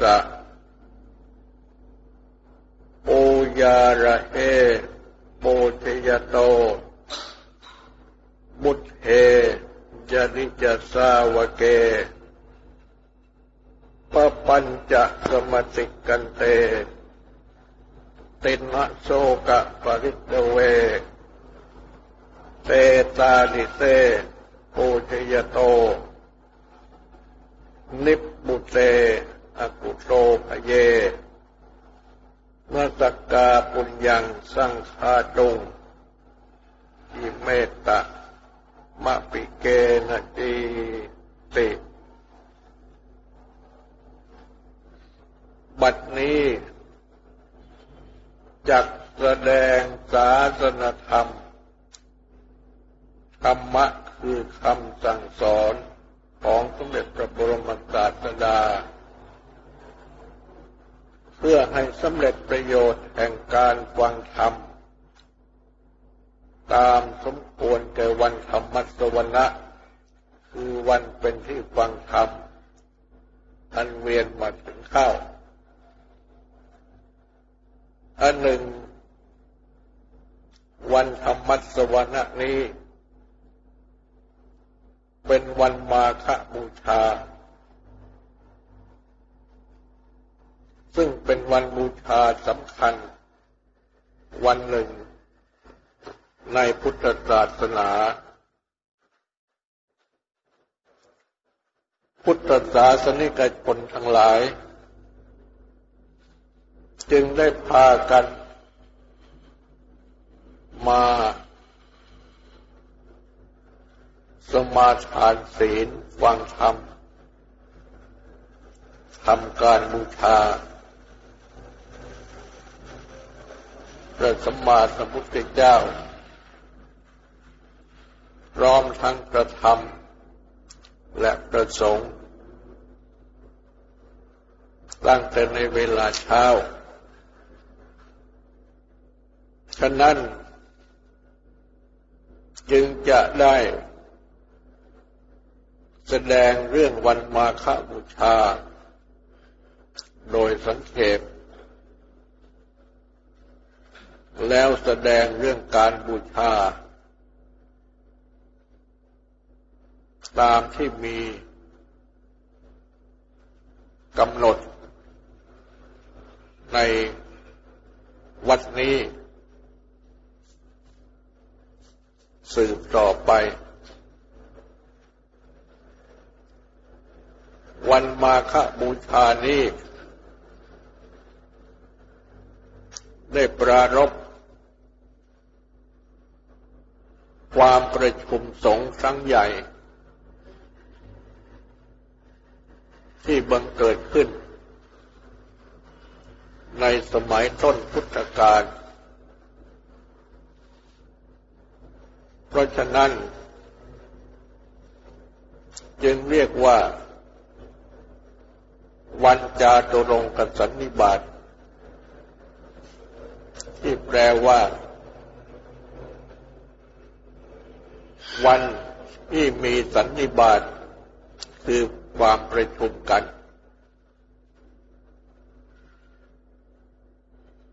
สะโอยาระเฮโมเทยโต มุตเฮจริจสาวเกปปัญจสมติกันเต ตินะโสกะปริตเว เตตาลิเตโอเทยโต นิบุเต อกุโตภเยนาสกกาปุญญังสังชาตุงอิเมตตะมะปิเกนะติ บัดนี้จักแสดงศาสนธรรม ธรรมะคือคำสั่งสอนของสมเด็จพระบรมศาสดา เพื่อให้สำเร็จประโยชน์แห่งการฟังธรรม ตามสมควรแก่วันธรรมสว นะคือวันเป็นที่ฟังธรรมอันเวียนมาถึงเข้า อันหนึ่ง วันธรรมสวนะนี้ เป็นวันมาฆบูชา ซึ่งเป็นวันบูชาสำคัญ วันหนึ่งในพุทธศาสนา พุทธศาสนิกชนทั้งหลาย จึงได้พากันมาสมาทานศีลฟังธรรมทำการบูชาพระสัมมาสัมพุทธเจ้า พร้อมทั้งประธรรม และประสงค์ ตั้งแต่ในเวลาเช้า ฉะนั้น จึงจะได้แสดงเรื่องวันมาฆบูชา โดยสังเขปแล้วแสดงเรื่องการบูชา ตามที่มีกำหนด ในวัดนี้ สืบต่อไป วันมาฆบูชานี้ ได้ปรารบความประชุมสงฆ์ครั้งใหญ่ ที่บังเกิดขึ้น ในสมัยต้นพุทธกาล เพราะฉะนั้น จึงเรียกว่า วันจาตุรงกสันนิบาต ที่แปลว่า วันที่มีสันนิบาตคือ ความประชุมกัน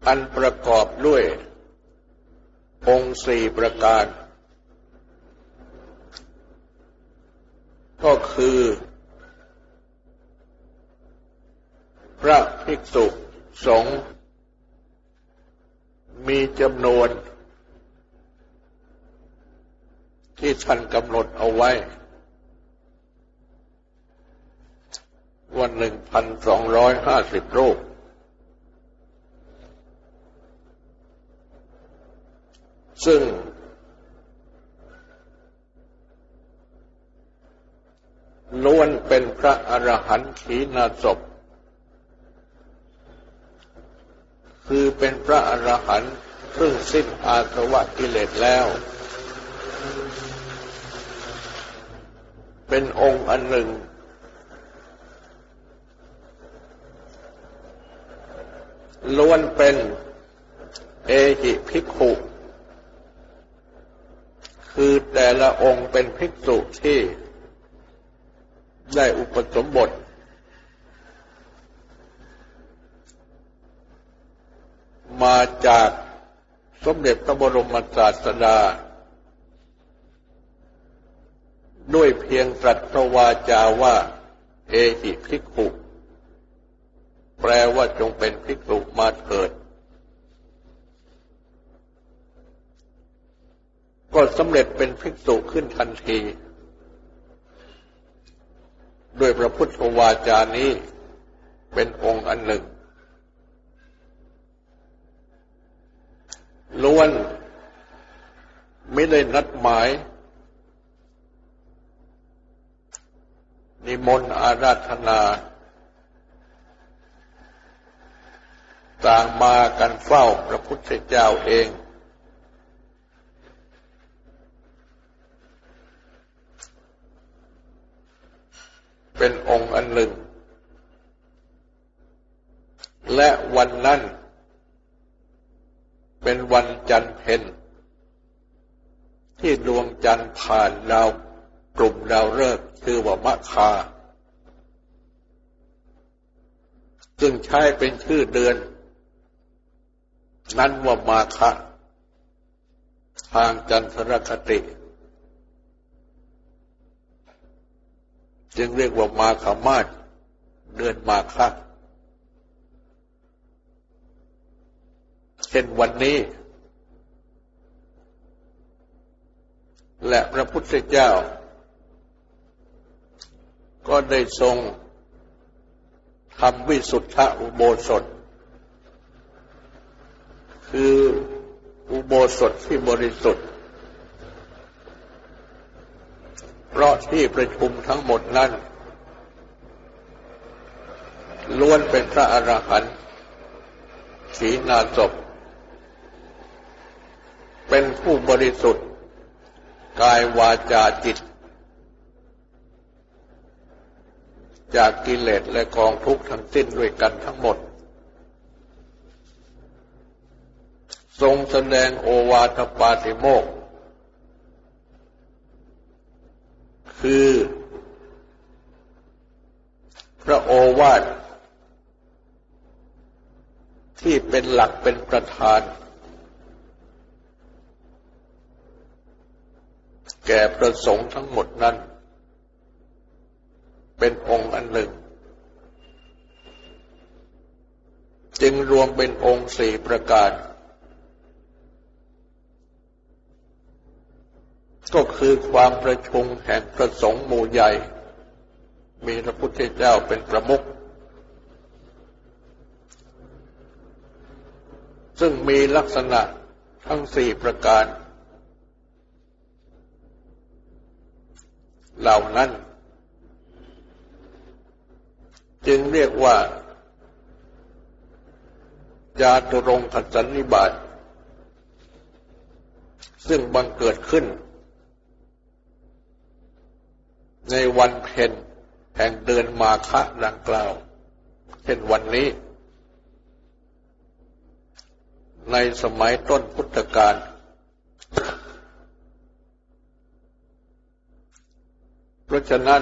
อันประกอบด้วย องค์สี่ประการ ก็คือ พระภิกษุสงฆ์มีจำนวนที่ท่านกำหนดเอาไว้ วันหนึ่งพันสองร้อยห้าสิบรูป ซึ่ง ล้วนเป็นพระอรหันต์ขีณาศพ คือเป็นพระอรหันต์ซึ่งสิ้นอาสวะกิเลสแล้ว เป็นองค์อันหนึ่ง ล้วนเป็นเอหิภิกขุคือแต่ละองค์เป็นภิกษุที่ได้อุปสมบท มาจากสมเด็จพระบรมศาสดา ด้วยเพียงตรัสวาจาว่า เอหิภิกขุ แปลว่าจงเป็นภิกษุมาเถิด ก็สำเร็จเป็นภิกษุขึ้นทันที ด้วยพระพุทธวาจานี้เป็นองค์อันหนึ่ง ล้วนไม่ได้นัดหมาย นิมนต์อาราธนา ต่างมากันเฝ้าพระพุทธเจ้าเอง เป็นองค์อันหนึ่ง และวันนั้น เป็นวันจันทร์เพนที่ดวงจันทร์ผ่านดาวกลุ่มดาวฤกษ์คือว่ามะคาซึ่งใช้เป็นชื่อเดือน นั้นว่ามาคะทางจันทรคติ จึงเรียกว่ามาขามาศเดือนมาคะเช่นวันนี้ และพระพุทธเจ้า ก็ได้ทรงทำวิสุทธะอุโบสถ คืออุโบสถที่บริสุทธิ์ เพราะที่ประชุมทั้งหมดนั้นล้วนเป็นพระอรหันต์สีนาศพเป็นผู้บริสุทธิ์ กายวาจาจิต จากกิเลสและกองทุกข์ทั้งสิ้นด้วยกันทั้งหมด ทรงแสดงโอวาทปาติโมก คือ พระโอวาทที่เป็นหลักเป็นประธาน แก่ประสงค์ทั้งหมดนั้น เป็นองค์อันหนึ่ง จึงรวมเป็นองค์สี่ประการ ก็คือความประชุมแห่งประสงค์หมู่ใหญ่ มีพระพุทธเจ้าเป็นประมุขซึ่งมีลักษณะทั้งสี่ประการ เหล่านั้น จึงเรียกว่า จาตุรงคสันนิบาตซึ่งบังเกิดขึ้น ในวันเพ็ญแห่งเดือนมาฆะดังกล่าว เช่นวันนี้ ในสมัยต้นพุทธกาลเพราะฉะนั้น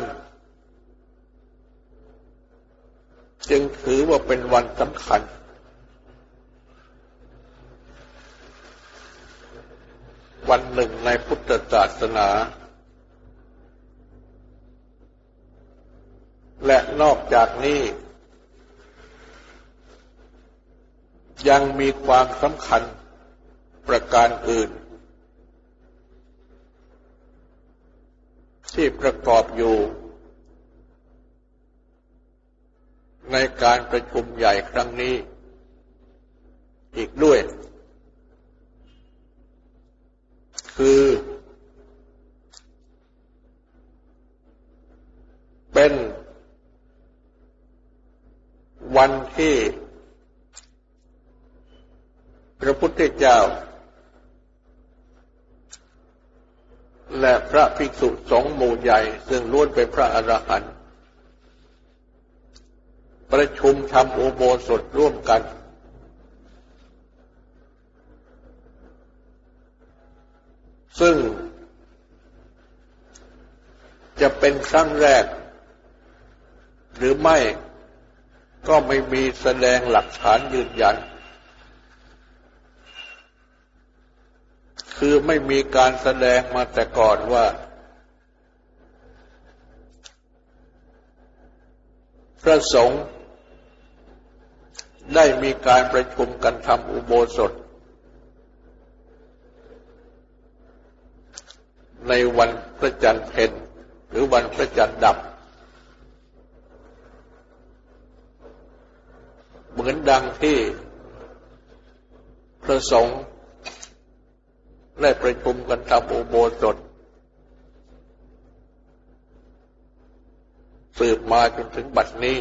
จึงถือว่าเป็นวันสำคัญ วันหนึ่งในพุทธศาสนา และนอกจากนี้ ยังมีความสำคัญประการอื่น ที่ประกอบอยู่ ในการประชุมใหญ่ครั้งนี้ อีกด้วย คือเป็น วันที่พระพุทธเจ้า และพระภิกษุสองหมู่ใหญ่ ซึ่งล้วนเป็นพระอรหันต์ประชุมทำอุโบสถร่วมกัน ซึ่งจะเป็นครั้งแรก หรือไม่ ก็ไม่มีแสดงหลักฐานยืนยัน คือไม่มีการแสดงมาแต่ก่อนว่า พระสงฆ์ได้มีการประชุมกันทำอุโบสถ ในวันพระจันทร์เพ็ญหรือวันพระจันทร์ดับ เหมือนดังที่พระสงฆ์ได้ประชุมกันทำอุโบสถสืบมาจนถึงบัดนี้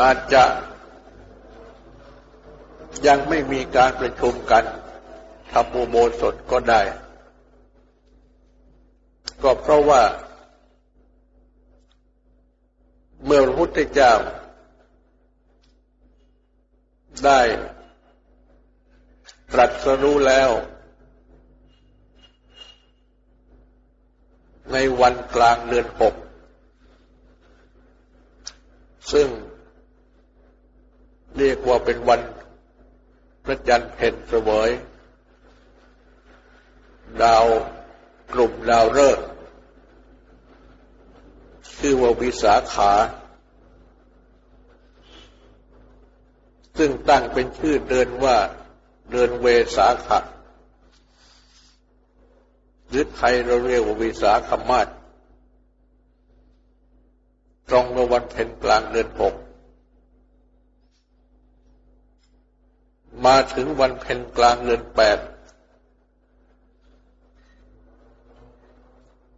อาจจะยังไม่มีการประชุมกันทำอุโบสถก็ได้ ก็เพราะว่า เมื่อพระพุทธเจ้า ได้ตรัสรู้แล้ว ในวันกลางเดือนหก ซึ่งเรียกว่าเป็นวันพระจันทร์เพ็ญเสวยดาวกลุ่มดาวฤกษ์ ชื่อว่าวิสาขา ซึ่งตั้งเป็นชื่อเดินว่าเดินเวสาขะหรือไทยเราเรียกว่าวิสาขมาศตรงในวันเพ็ญกลางเดือนหกมาถึงวันเพ็ญกลางเดือนแปด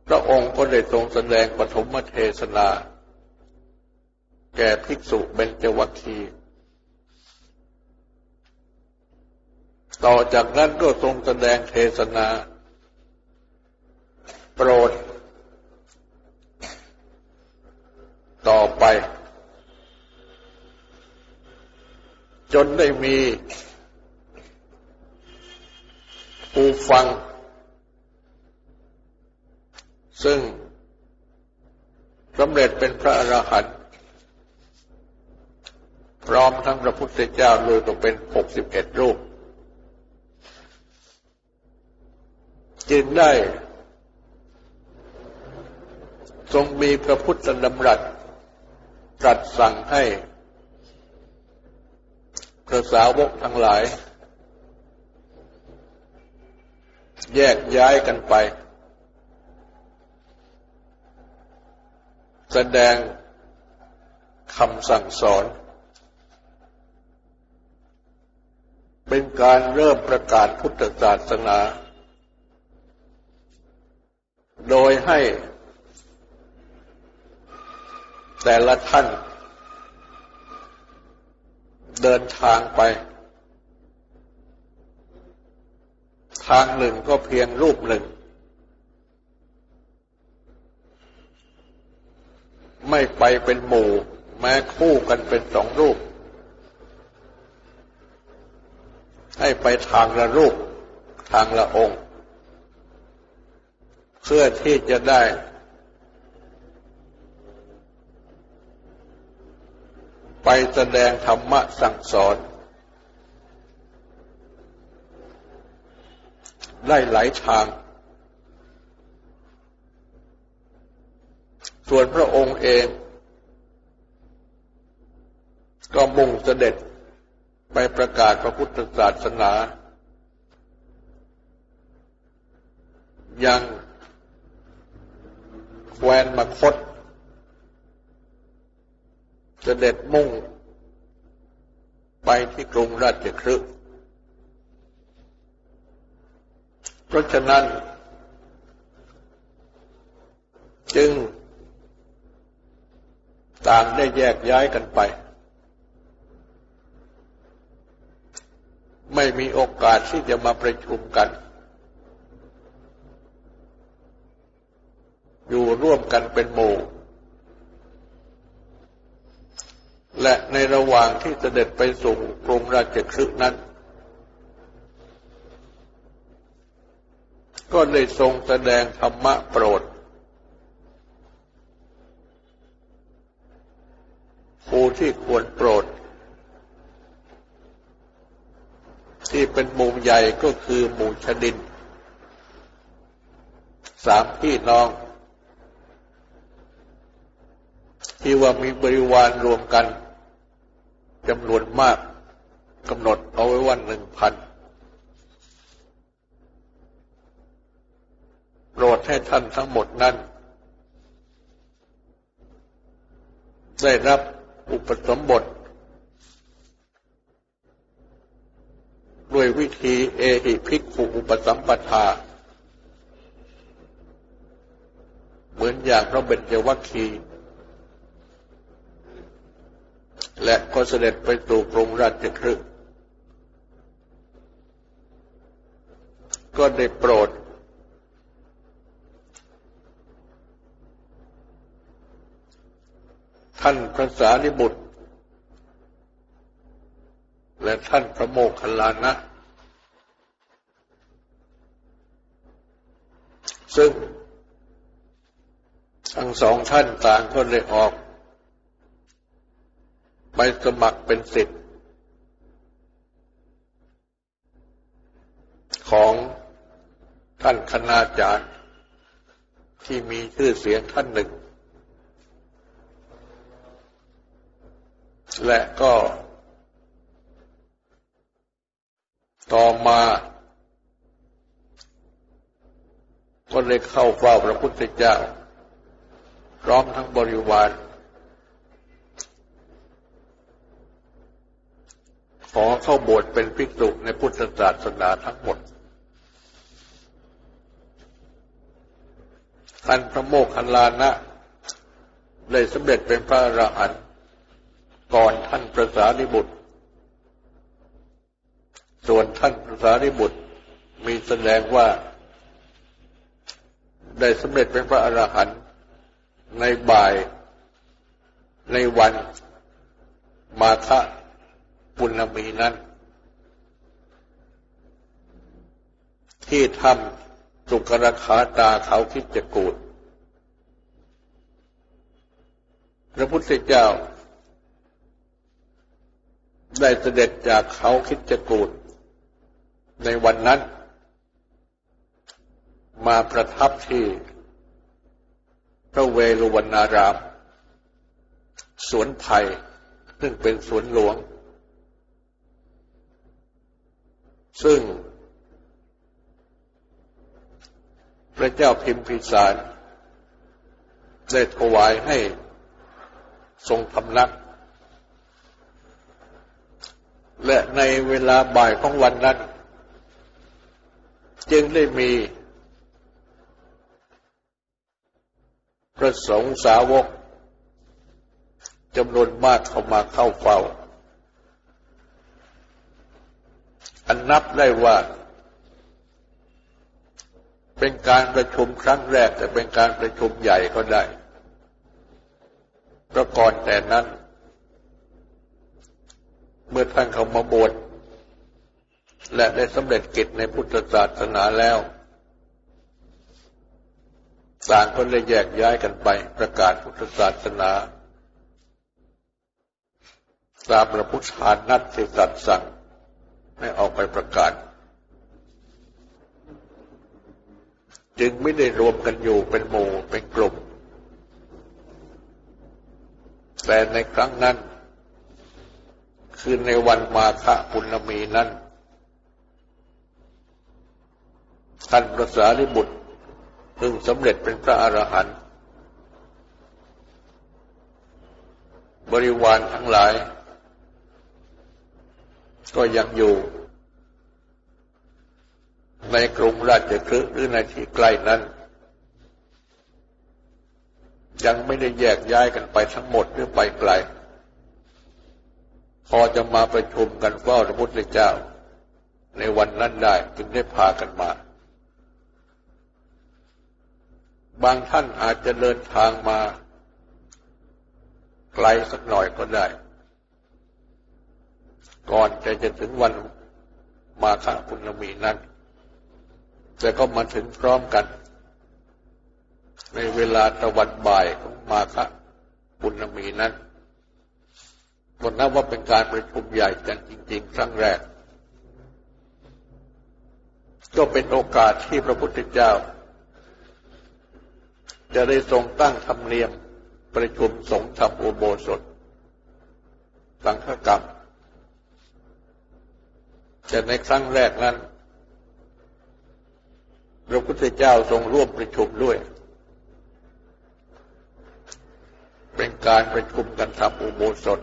พระองค์ก็ได้ทรงแสดงปฐมเทศนา แก่ภิกษุเบญจวัคคีต่อจากนั้นก็ทรงแสดงเทศนา โปรด ต่อไป จนได้มีผู้ฟัง ซึ่งสำเร็จเป็นพระอรหันต์พร้อมทั้งพระพุทธเจ้าโดยก็เป็นหกสิบเอ็ดรูป จึงได้ ทรงมีพระพุทธดำรัสตรัสสั่งให้พระสาวกทั้งหลาย แยกย้ายกันไป แสดงคำสั่งสอน เป็นการเริ่มประกาศพุทธศาสนา โดยให้ แต่ละท่าน เดินทางไป ทางหนึ่งก็เพียงรูปหนึ่ง ไม่ไปเป็นหมู่ แม้คู่กันเป็นสองรูป ให้ไปทางละรูป ทางละองค์ เพื่อที่จะได้ไปแสดงธรรมะสั่งสอน ได้หลายทาง ส่วนพระองค์เอง ก็มุ่งเสด็จไปประกาศพระพุทธศาสนา ยังแควนมคตเสด็จมุ่งไปที่กรุงราชคฤห์เพราะฉะนั้น จึง ต่างได้แยกย้ายกันไป ไม่มีโอกาสที่จะมาประชุมกัน อยู่ร่วมกันเป็นหมู่และในระหว่างที่เสด็จไปสู่กรุงราชคฤห์นั้น ก็ได้ทรงแสดงธรรมะโปรดผู้ ที่ควรโปรด ที่เป็นหมู่ใหญ่ก็คือหมู่ชดิน สามพี่น้อง ที่ว่ามีบริวารรวมกันจำนวนมากกำหนดเอาไว้วันหนึ่งพันโปรดให้ท่านทั้งหมดนั้น ได้รับ อุปสมบท ด้วยวิธีเอหิภิกขุอุปสัมปทา เหมือนอย่างพระเบญจวัคคีและก็เสด็จไปสู่กรุงราชคฤห์ก็ได้โปรด ท่านพระสารีบุตร และท่านพระโมคคัลลานะ ซึ่งทั้งสองท่านต่างก็เลยออก ไปสมัครเป็นสิทธิ์ของท่านคณาจารย์ที่มีชื่อเสียงท่านหนึ่ง และก็ ต่อมา ก็เลยเข้าเฝ้าพระพุทธเจ้า พร้อมทั้งบริวาร ขอเข้าบวชเป็นภิกษุในพุทธศาสนาทั้งหมดท่านพระโมคคัลลานะ ได้สำเร็จเป็นพระอรหันต์ ก่อนท่านพระสารีบุตร ส่วนท่านพระสารีบุตรมีแสดงว่า ได้สำเร็จเป็นพระอรหันต์ในบ่ายในวันมาฆะปุณมีนั้น ที่ทำสุกรขาตาเขาคิดจะกูดพระพุทธเจ้า ได้เสด็จจากเขาคิดจะกูดในวันนั้น มาประทับที่พระเวรุวรรณาราม สวนไผ่ซึ่งเป็นสวนหลวง ซึ่ง พระเจ้าพิมพิสารได้ถวายให้ทรงพำนัก และในเวลาบ่ายของวันนั้น จึงได้มีพระสงฆ์สาวกจำนวนมากเข้ามาเข้าเฝ้า อันนับได้ว่า เป็นการประชุมครั้งแรก แต่เป็นการประชุมใหญ่ก็ได้เพราะก่อนแต่นั้น เมื่อท่านเขามาบวชและได้สำเร็จกิจในพุทธศาสนาแล้วต่างก็เลยแยกย้ายกันไปประกาศพุทธศาสนาตามพระพุทธานัดที่สัตว์สั่งให้ออกไปประกาศ จึงไม่ได้รวมกันอยู่เป็นหมู่เป็นกลุ่ม แต่ในครั้งนั้น คือในวันมาฆปุณมีนั้นท่านพระสารีบุตรซึ่งสำเร็จเป็นพระอรหันต์บริวารทั้งหลาย ก็ยังอยู่ ในกรุงราชคฤห์หรือในที่ใกล้นั้น ยังไม่ได้แยกย้ายกันไปทั้งหมดหรือไปไกล พอจะมาประชุมกันเฝ้าพระพุทธเจ้า ในวันนั้นได้จึงได้พากันมา บางท่านอาจจะเดินทางมาไกลสักหน่อยก็ได้ ก่อนจะจะถึงวันมาฆปุณมีนั้น แต่ก็มาถึงพร้อมกัน ในเวลาตะวันบ่ายของมาฆปุณมีนั้น ก็นับว่าเป็นการประชุมใหญ่กันจริง ๆ ครั้งแรก ก็เป็นโอกาสที่พระพุทธเจ้า จะได้ทรงตั้งธรรมเนียมประชุมสงฆ์ธรรมอุโบสถสังฆกรรม แต่ในครั้งแรกนั้น พระพุทธเจ้าทรงร่วมประชุมด้วย เป็นการประชุมกันทำอุโบสถ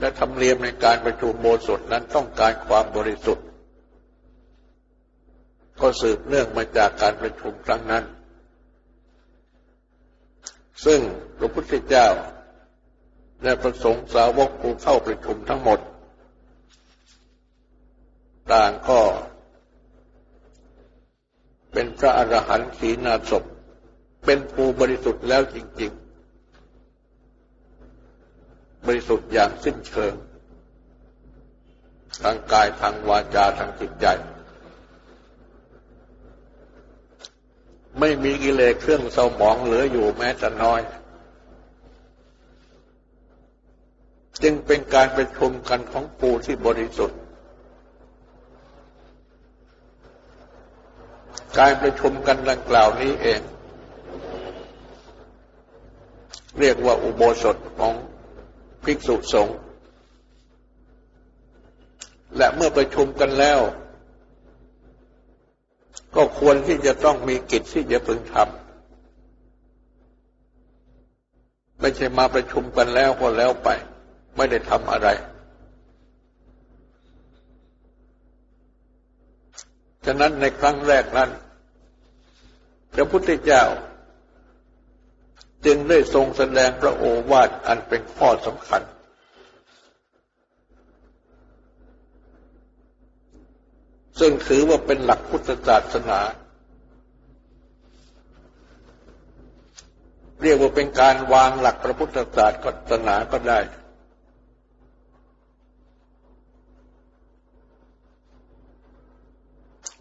และธรรมเนียมในการประชุมโบสถนั้นต้องการความบริสุทธิ์ ก็สืบเนื่องมาจากการประชุมครั้งนั้น ซึ่งพระพุทธเจ้า และประสงค์สาวกผู้เข้าประชุมทั้งหมด ต่างก็ เป็นพระอรหันต์ขีณาศพเป็นผู้บริสุทธิ์แล้วจริง ๆ บริสุทธิ์อย่างสิ้นเชิง ทางกายทางวาจาทางจิตใจ ไม่มีกิเลสเครื่องเศร้าหมองเหลืออยู่แม้แต่น้อย จึงเป็นการประชุมกันของปูที่บริสุทธิ์ การประชุมกันดังกล่าวนี้เอง เรียกว่าอุโบสถของ ภิกษุสงฆ์และเมื่อประชุมกันแล้ว ก็ควรที่จะต้องมีกิจที่จะพึงทำไม่ใช่มาประชุมกันแล้วก็แล้วไป ไม่ได้ทำอะไร ฉะนั้นในครั้งแรกนั้น พระพุทธเจ้า จึงได้ทรงแสดงพระโอวาทอันเป็นข้อสำคัญ ซึ่งถือว่าเป็นหลักพุทธศาสนา เรียกว่าเป็นการวางหลักพระพุทธศาสนาก็ได้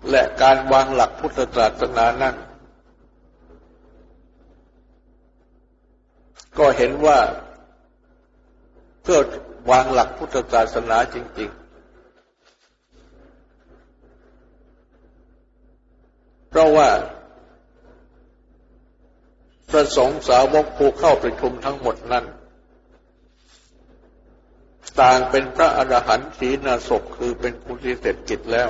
และการวางหลักพุทธศาสนานั้น ก็เห็นว่าเพื่อวางหลักพุทธศาสนาจริง ๆ เพราะว่าพระสงฆ์สาวกผู้เข้าประชุมทั้งหมดนั้น ต่างเป็นพระอรหันต์สีนาศคือเป็นผู้ที่เสร็จกิจแล้ว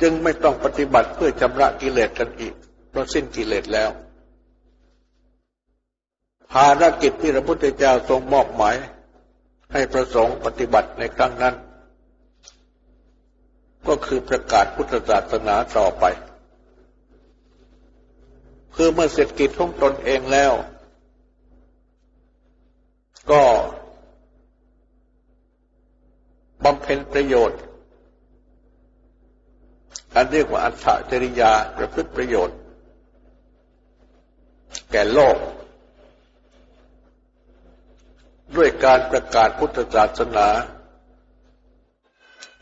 จึงไม่ต้องปฏิบัติเพื่อชำระกิเลสกันอีกเพราะสิ้นกิเลสแล้ว ภารกิจที่พระพุทธเจ้าทรงมอบหมายให้ประสงค์ปฏิบัติในครั้งนั้น ก็คือประกาศพุทธศาสนาต่อไป คือเมื่อเสร็จกิจของตนเองแล้ว ก็บำเพ็ญประโยชน์ อันเรียกว่าอัตจริยาประพฤติประโยชน์ แก่โลก ด้วยการประกาศพุทธศาสนา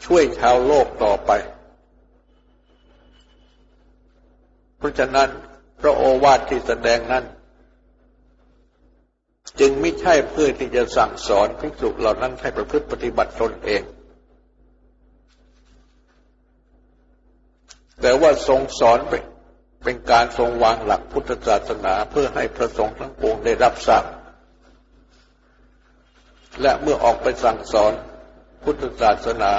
ช่วยชาวโลกต่อไป เพราะฉะนั้นพระโอวาทที่แสดงนั้น จึงไม่ใช่เพื่อที่จะสั่งสอนภิกษุเหล่านั้นให้ประพฤติปฏิบัติตนเอง แต่ว่าทรงสอนเป็นการทรงวางหลักพุทธศาสนาเพื่อให้พระสงฆ์ทั้งปวงได้รับทราบ และเมื่อออกไปสั่งสอนพุทธศาสนา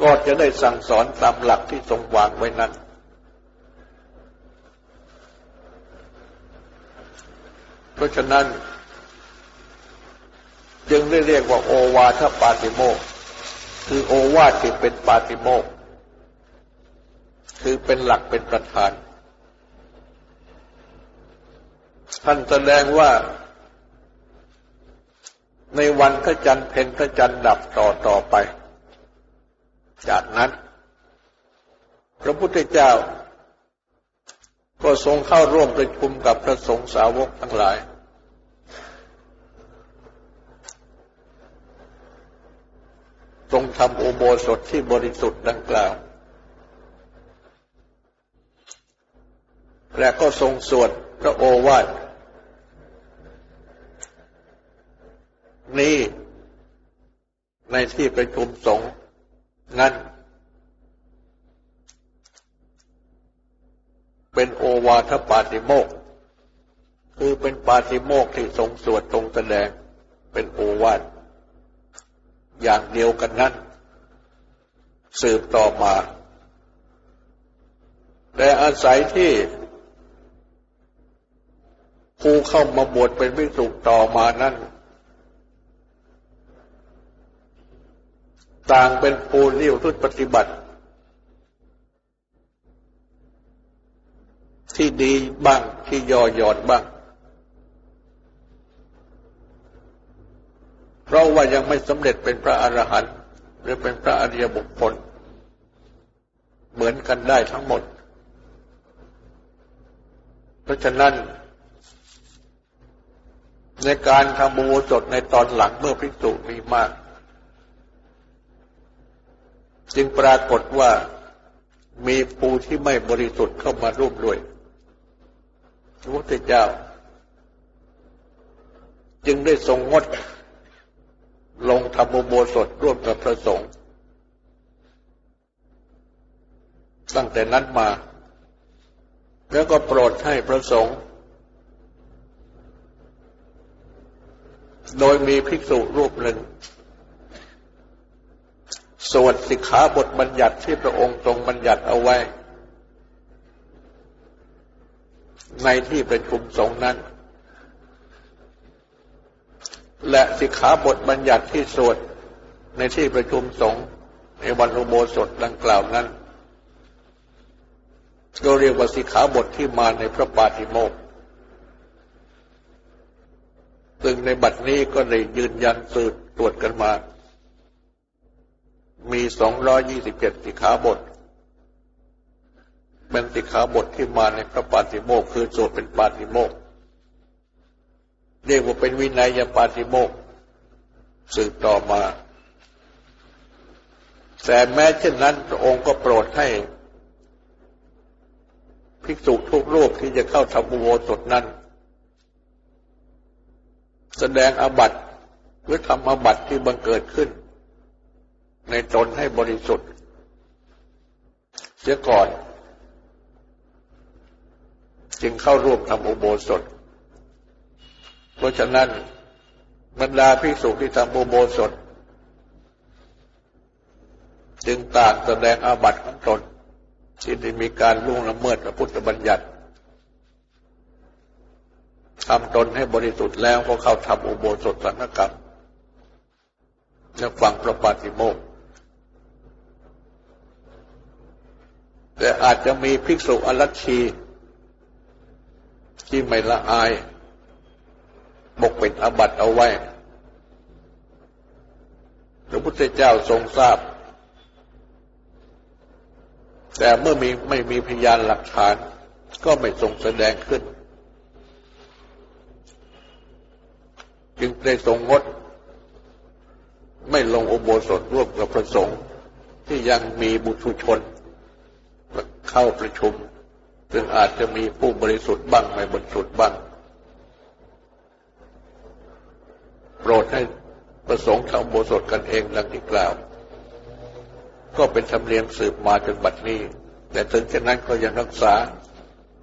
ก็จะได้สั่งสอนตามหลักที่ทรงวางไว้นั้น เพราะฉะนั้น จึงได้เรียกว่าโอวาทปาติโมกคือโอวาทที่เป็นปาติโมกคือเป็นหลักเป็นประธาน ท่านแสดงว่า ในวันพระจันทร์เพ็ญพระจันทร์ดับต่อต่อไป จากนั้น พระพุทธเจ้า ก็ทรงเข้าร่วมประชุมกับพระสงฆ์สาวกทั้งหลาย ทรงทำอุโบสถที่บริสุทธิ์ดังกล่าว และก็ทรงสวดพระโอวาท นี้ ในที่ประชุมสงฆ์นั้นเป็นโอวาทปาติโมก คือเป็นปาติโมกที่ทรงสวดทรงแสดง เป็นโอวาทอย่างเดียวกันนั้น สืบต่อมา แต่อาศัยที่ผู้เข้ามาบวชเป็นวิสุต่อมานั้น ต่างเป็นผู้นิวทุตปฏิบัติ ที่ดีบ้างที่ย่อหย่อนบ้าง เพราะว่ายังไม่สำเร็จเป็นพระอรหันต์หรือเป็นพระอริยบุคคล เหมือนกันได้ทั้งหมด เพราะฉะนั้นในการทำบูสดในตอนหลังเมื่อพิจุมีมาก จึงปรากฏว่ามีภูที่ไม่บริสุทธิ์เข้ามาร่วมด้วยพระพุทธเจ้า จึงได้ทรงงด ลงทำอุโบสถร่วมกับพระสงฆ์ตั้งแต่นั้นมา แล้วก็โปรดให้พระสงฆ์โดยมีภิกษุรูปหนึ่ง สวดสิกขาบทบัญญัติที่พระองค์ทรงบัญญัติเอาไว้ ในที่ประชุมสงฆ์นั้น และสิกขาบทบัญญัติที่สวดในที่ประชุมสงฆ์ในวันอุโบสถดังกล่าวนั้นก็เรียกว่าสิกขาบทที่มาในพระปาติโมกข์ซึ่งในบัดนี้ก็ได้ยืนยันสืบตรวจกันมา มีสองร้อยี่สิบเจ็ดสิกขาบท เป็นสิกขาบทที่มาในพระปาติโมกข์คือสวดเป็นปาติโมกข์เรียกว่าเป็นวินัยปาติโมกสืบต่อมา แต่แม้เช่นนั้นพระองค์ก็โปรดให้ ภิกษุทุกรูปที่จะเข้าทำบุโบสถนั้น แสดงอบัติหรือทำอบัตที่บังเกิดขึ้น ในตนให้บริสุทธิ์ เสียก่อน จึงเข้าร่วมทำอุโบสถ เพราะฉะนั้นบรรดาภิกษุที่ทำโบโบสดจึงต่างแสดงอาบัติของตนที่ได้มีการล่วงละเมิดพระพุทธบัญญัติทำตนให้บริสุทธิ์แล้วก็เข้าทำอุโบสถสังฆกรรมจะฟังพระปาติโมก แต่อาจจะมีภิกษุอรัชชี ที่ไม่ละอายบกเป็นอบัตเอาไว้ พระพุทธเจ้าทรงทราบ แต่เมื่อมีไม่มีพยานหลักฐาน ก็ไม่ทรงแสดงขึ้น จึงได้ทรงงด ไม่ลงอุโบสถร่วมกับพระสงฆ์ที่ยังมีบุตุชน เข้าประชุม ซึ่งอาจจะมีผู้บริสุทธิ์บ้างไม่บริสุทธิ์บ้าง โปรดให้ประสงค์ทำโบสถกันเองดังที่กล่าว ก็เป็นธรรมเนียมสืบมาจนบัดนี้ แต่ถึงเช่นนั้นก็ยังรักษา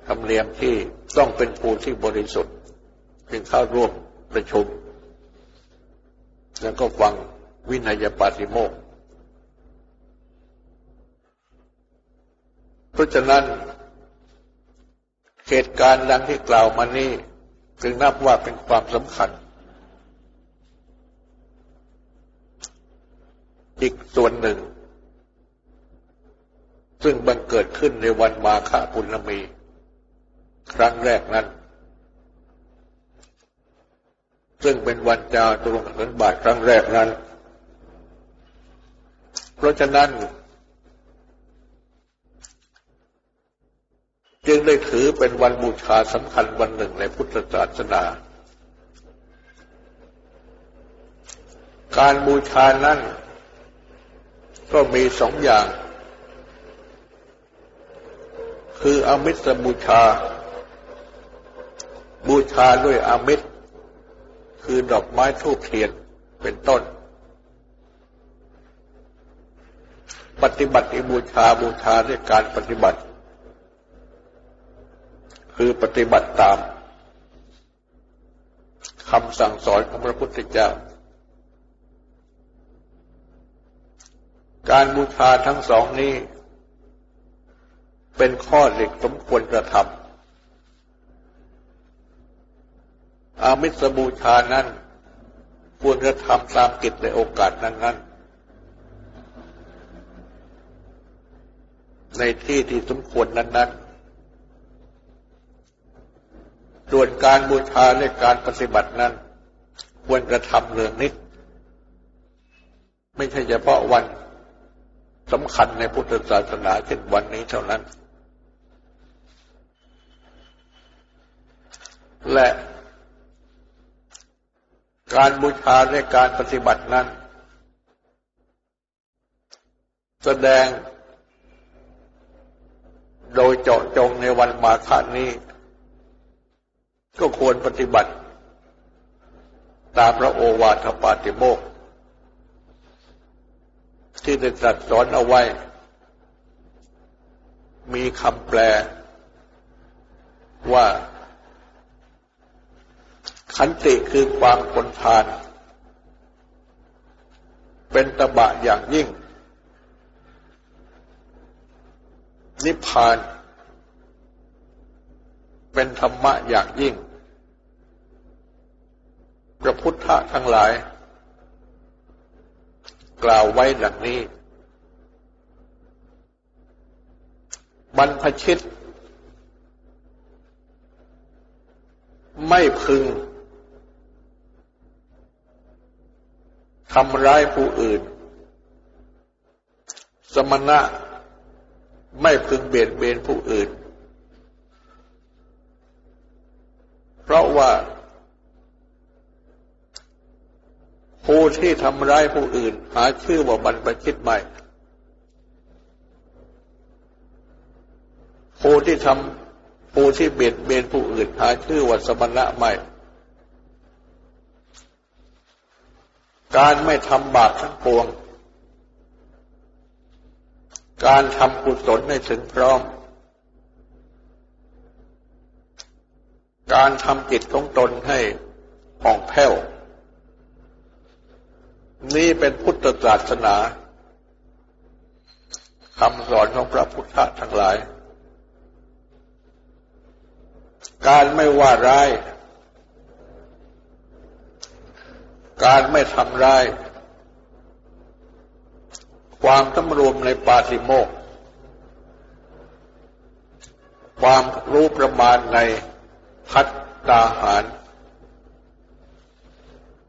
ธรรมเนียมที่ต้องเป็นผู้ที่บริสุทธิ์จึงเข้าร่วมประชุม แล้วก็ฟังวินัยปาติโมก เพราะฉะนั้น เหตุการณ์ดังที่กล่าวมานี้จึงนับว่าเป็นความสำคัญ อีกส่วนหนึ่ง ซึ่งบังเกิดขึ้นในวันมาฆปุณมี ครั้งแรกนั้น ซึ่งเป็นวันจาตุรงขันบาทครั้งแรกนั้น เพราะฉะนั้น จึงได้ถือเป็นวันบูชาสำคัญวันหนึ่งในพุทธศาสนา การบูชานั้นก็มีสองอย่าง คืออมิสบูชา บูชาด้วยอมิตร คือดอกไม้ทูบเทียนเป็นต้น ปฏิบัติบูชาบูชาด้วยการปฏิบัติ คือปฏิบัติตามคำสั่งสอนของพระพุทธเจ้า การบูชาทั้งสองนี้ เป็นข้อเด็กสมควรกระทำอามิสบูชานั้นควรจะทำตามกิจในโอกาสนั้น ๆ ในที่ที่สมควรนั้น ๆ ส่วนการบูชาในการปฏิบัตินั้น ควรกระทำเนืองนิด ไม่ใช่เฉพาะวันสำคัญในพุทธศาสนาเช่นวันนี้เท่านั้น และการบูชาในการปฏิบัตินั้น แสดงโดยเจาะจงในวันมาฆนี้ ก็ควรปฏิบัติ ตามพระโอวาทปาติโมกที่ได้ตรัสสอนเอาไว้ มีคำแปลว่า ขันติคือความคนทาน เป็นตบะอย่างยิ่ง นิพพาน เป็นธรรมะอย่างยิ่ง พระพุทธทั้งหลาย กล่าวไว้ดังนี้บรรพชิต ไม่พึงทำร้ายผู้อื่น สมณะไม่พึงเบียดเบียนผู้อื่น เพราะว่า ผู้ที่ทำร้ายผู้อื่น หาชื่อว่าบรรพชิตใหม่ ผู้ที่ทำผู้ที่เบียดเบียนผู้อื่น หาชื่อว่าสมณะใหม่ การไม่ทำบาปทั้งปวง การทำกุศลให้ถึงพร้อม การทำจิตของตนให้ผ่องแผ้ว นี่เป็นพุทธศาสนาคำสอนของพระพุทธทั้งหลาย การไม่ว่าร้าย การไม่ทำร้าย ความสำรวมในปาติโมก ความรู้ประมาณในพัฒตาหาร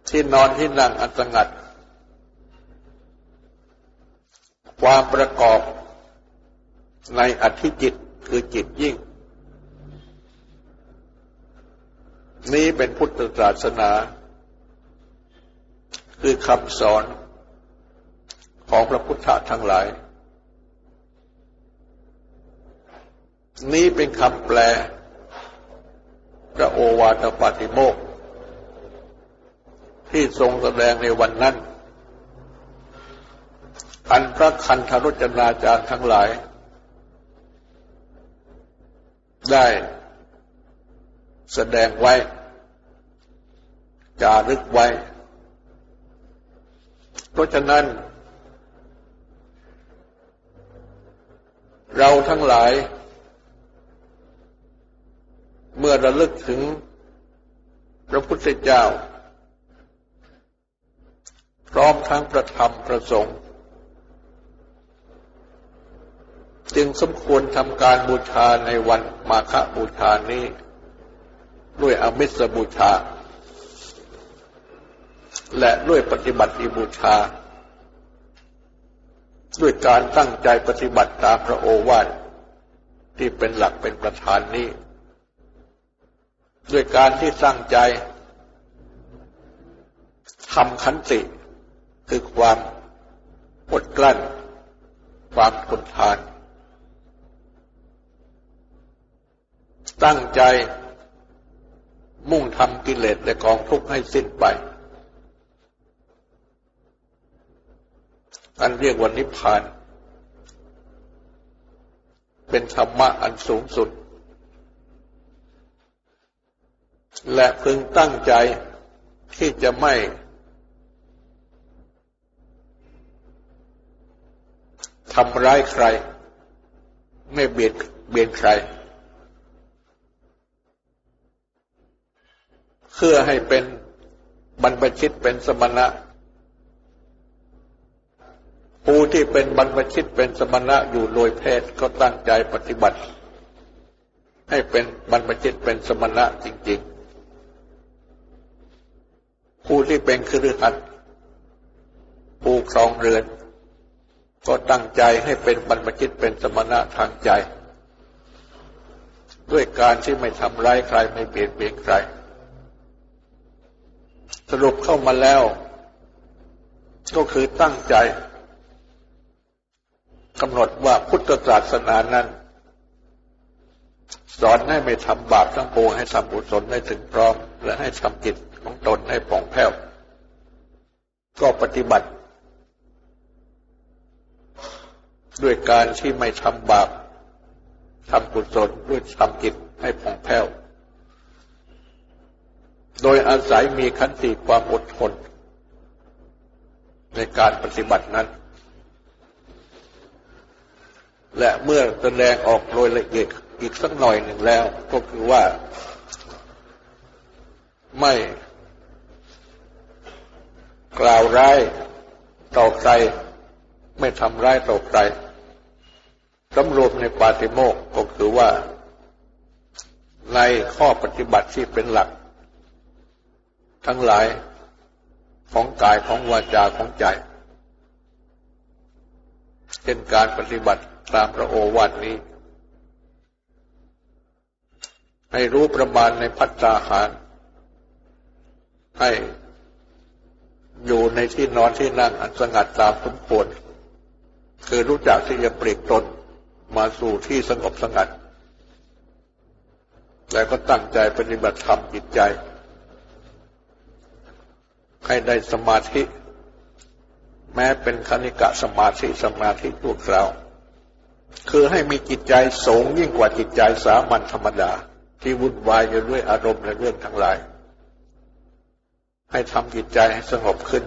ที่นอนที่นั่งอันสงัด ความประกอบในอธิจิตคือจิตยิ่ง นี้เป็นพุทธศาสนา คือคำสอนของพระพุทธทั้งหลาย นี้เป็นคำแปล พระโอวาทปาติโมกที่ทรงแสดงในวันนั้น อันพระคันธรุจนาจารย์ทั้งหลาย ได้แสดงไว้ จารึกไว้ เพราะฉะนั้น เราทั้งหลาย เมื่อระลึกถึงพระพุทธเจ้า พร้อมทั้งประธรรมประสงค์ จึงสมควรทำการบูชาในวันมาฆบูชานี้ ด้วยอมิสบูชา และด้วยปฏิบัติบูชา ด้วยการตั้งใจปฏิบัติตามพระโอวาทที่เป็นหลักเป็นประธานนี้ ด้วยการที่ตั้งใจทำขันติ คือความอดกลั้น ความทนทาน ตั้งใจมุ่งทำกิเลสและกองทุกข์ให้สิ้นไป อันเรียกว่านิพพาน เป็นธรรมะอันสูงสุด และพึงตั้งใจที่จะไม่ ทำร้ายใคร ไม่เบียดเบียนใคร เพื่อให้เป็นบรรพชิตเป็นสมณะ ผู้ที่เป็นบรรพชิตเป็นสมณะอยู่โดยเพศก็ตั้งใจปฏิบัติ ให้เป็นบรรพชิตเป็นสมณะจริง ๆ ผู้ที่เป็นครือขัดผู้ครองเรือน ก็ตั้งใจให้เป็นบรรพชิตเป็นสมณะทางใจ ด้วยการที่ไม่ทำร้ายใครไม่เบียดเบียนใคร สรุปเข้ามาแล้ว ก็คือตั้งใจกำหนดว่าพุทธศาสนานั้น สอนให้ไม่ทำบาปทั้งปวงให้ทำบุญสนให้ถึงพร้อม และให้ทำจิตของตนให้ป่องแผ้ว ก็ปฏิบัติ ด้วยการที่ไม่ทำบาปทำกุศลด้วยทำจิตให้ผ่องแผ้ว โดยอาศัยมีขันติความอดทน ในการปฏิบัตินั้น และเมื่อแสดงออกโดยละเอียดอีกสักหน่อยหนึ่งแล้ว ก็คือว่าไม่กล่าวร้ายต่อใคร ไม่ทำร้ายต่อใครสำรวมในปาติโมกก็คือว่า ในข้อปฏิบัติที่เป็นหลัก ทั้งหลายของกายของวาจาของใจ เช่นการปฏิบัติตามพระโอวาทนี้ ให้รู้ประมาณในพัฒนาหาร ให้อยู่ในที่นอนที่นั่งอันสงัดตามสมควรคือรู้จักที่จะปลีกตนมาสู่ที่สงบสงัด แล้วก็ตั้งใจปฏิบัติธรรมจิตใจ ให้ได้สมาธิ แม้เป็นคณิกะสมาธิสมาธิทั่วคราคือให้มีจิตใจสูงยิ่งกว่าจิตใจสามัญธรรมดา ที่วุ่นวายอยู่ด้วยอารมณ์และเรื่องทั้งหลาย ให้ทำจิตใจให้สงบขึ้น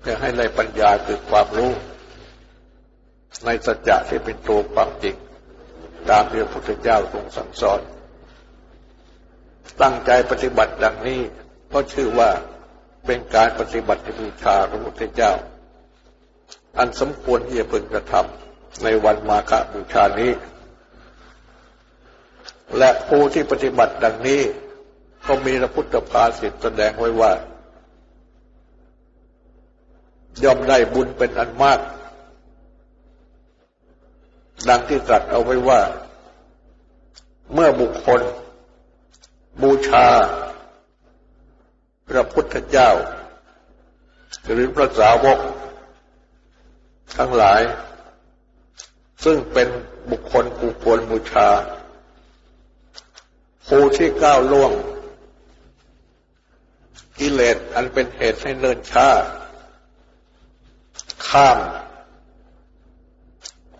เพื่อให้ได้ปัญญาคือความรู้ ในสัจจะที่เป็นตัวความจริง ตามที่พระพุทธเจ้าทรงสั่งสอน ตั้งใจปฏิบัติดังนี้ก็ชื่อว่า เป็นการปฏิบัติบูชาพระพุทธเจ้า อันสมควรที่จะพึงกระทำในวันมาฆบูชานี้ และผู้ที่ปฏิบัติดังนี้ ก็มีพระพุทธภาษิตแสดงไว้ว่า ย่อมได้บุญเป็นอันมาก ดังที่ตรัสเอาไว้ว่า เมื่อบุคคล บูชา พระพุทธเจ้าหรือพระสาวกทั้งหลาย ซึ่งเป็นบุคคลผู้ควรบูชาผู้ที่ก้าวล่วง กิเลสอันเป็นเหตุให้เนินช้า ข้าม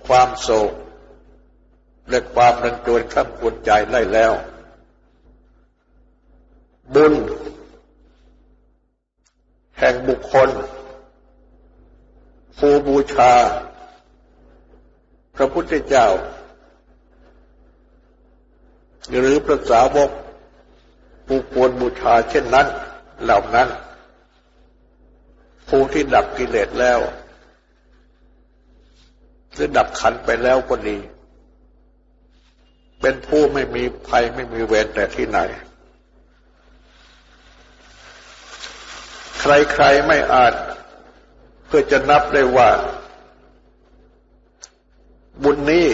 ความโศกและความรันจวนข้ามควรใจได้แล้ว บุญ แห่งบุคคล ผู้บูชา พระพุทธเจ้า หรือพระสาวกผู้ควรบูชาเช่นนั้น เหล่านั้น ผู้ที่ดับกิเลสแล้วหรือดับขันไปแล้วก็ดี เป็นผู้ไม่มีภัยไม่มีเวรแต่ที่ไหน ใครๆไม่อาจ เพื่อจะนับได้ว่า บุญนี้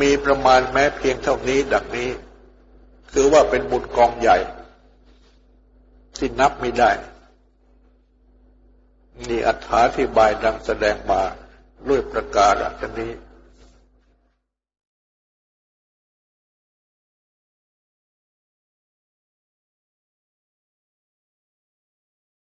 มีประมาณแม้เพียงเท่านี้ดังนี้ คือว่าเป็นบุญกองใหญ่ ที่นับไม่ได้ นี่อัธาธิบายดังแสดงมาด้วยประกาศนี้